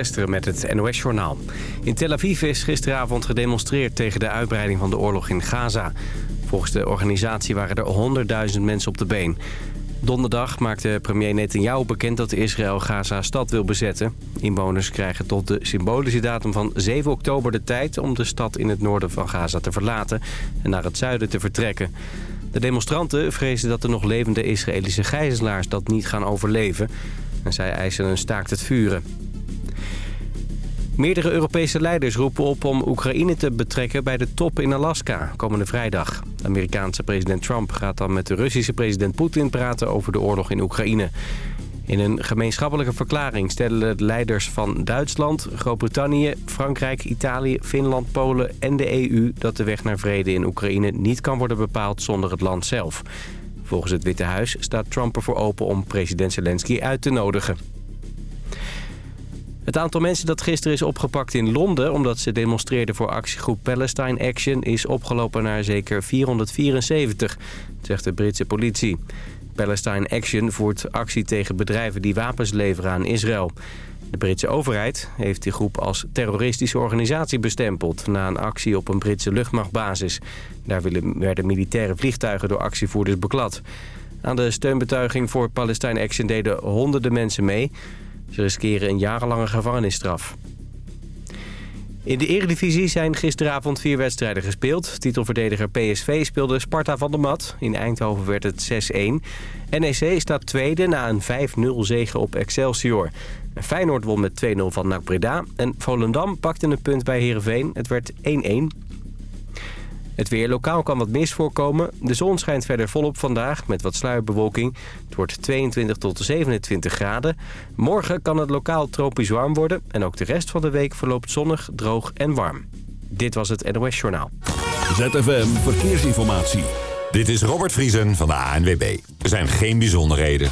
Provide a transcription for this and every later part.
Gisteren met het NOS-journaal. In Tel Aviv is gisteravond gedemonstreerd tegen de uitbreiding van de oorlog in Gaza. Volgens de organisatie waren er 100.000 mensen op de been. Donderdag maakte premier Netanyahu bekend dat Israël Gaza-stad wil bezetten. Inwoners krijgen tot de symbolische datum van 7 oktober de tijd... om de stad in het noorden van Gaza te verlaten en naar het zuiden te vertrekken. De demonstranten vrezen dat de nog levende Israëlische gijzelaars dat niet gaan overleven... en zij eisen een staakt het vuren. Meerdere Europese leiders roepen op om Oekraïne te betrekken bij de top in Alaska komende vrijdag. Amerikaanse president Trump gaat dan met de Russische president Poetin praten over de oorlog in Oekraïne. In een gemeenschappelijke verklaring stellen de leiders van Duitsland, Groot-Brittannië, Frankrijk, Italië, Finland, Polen en de EU... dat de weg naar vrede in Oekraïne niet kan worden bepaald zonder het land zelf. Volgens het Witte Huis staat Trump ervoor open om president Zelensky uit te nodigen. Het aantal mensen dat gisteren is opgepakt in Londen... omdat ze demonstreerden voor actiegroep Palestine Action... is opgelopen naar zeker 474, zegt de Britse politie. Palestine Action voert actie tegen bedrijven die wapens leveren aan Israël. De Britse overheid heeft die groep als terroristische organisatie bestempeld... na een actie op een Britse luchtmachtbasis. Daar werden militaire vliegtuigen door actievoerders beklad. Aan de steunbetuiging voor Palestine Action deden honderden mensen mee... Ze riskeren een jarenlange gevangenisstraf. In de eredivisie zijn gisteravond vier wedstrijden gespeeld. Titelverdediger PSV speelde Sparta van de Mat. In Eindhoven werd het 6-1. NEC staat tweede na een 5-0 zege op Excelsior. Feyenoord won met 2-0 van NAC Breda. En Volendam pakte een punt bij Heerenveen. Het werd 1-1. Het weer lokaal kan wat mist voorkomen. De zon schijnt verder volop vandaag met wat sluierbewolking. Het wordt 22 tot 27 graden. Morgen kan het lokaal tropisch warm worden. En ook de rest van de week verloopt zonnig, droog en warm. Dit was het NOS Journaal. ZFM Verkeersinformatie. Dit is Robert Vriesen van de ANWB. Er zijn geen bijzonderheden.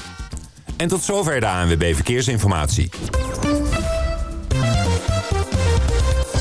En tot zover de ANWB Verkeersinformatie.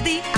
the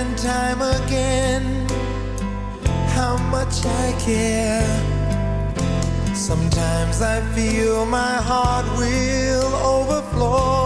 and time again how much I care. Sometimes I feel my heart will overflow.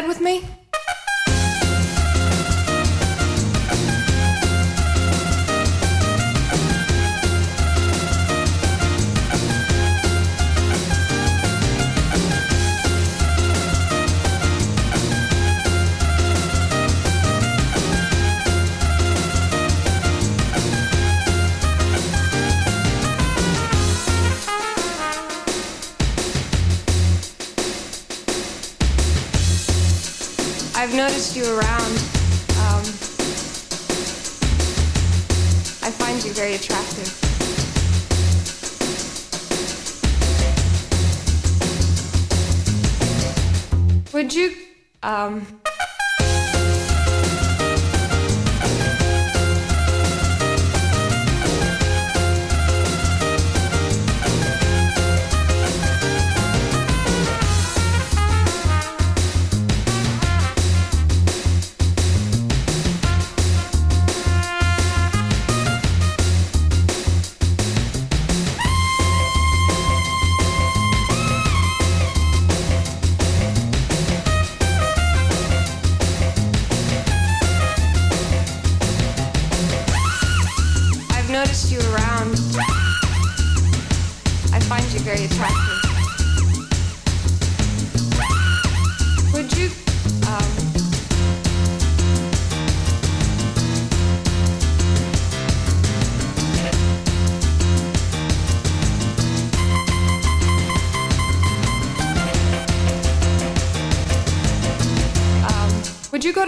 bed with me? find you very attractive. Would you, um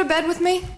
to bed with me?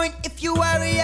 point if you worry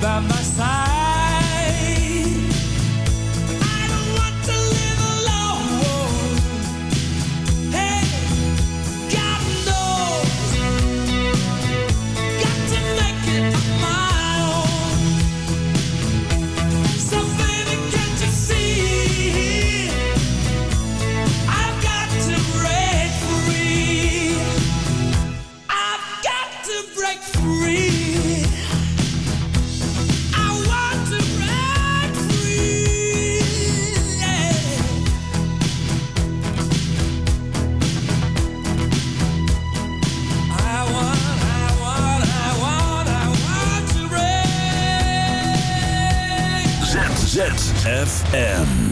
by my side. FM.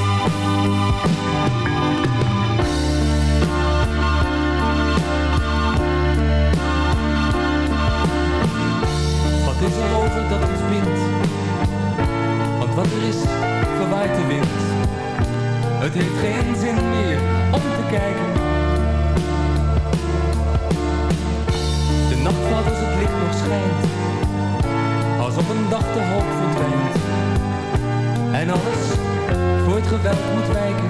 Over dat ons bindt? Want wat er is, verwaait de wind. Het heeft geen zin meer om te kijken. De nacht valt als het licht nog schijnt. Als op een dag de hoop verdwijnt. En alles voor het geweld moet wijken.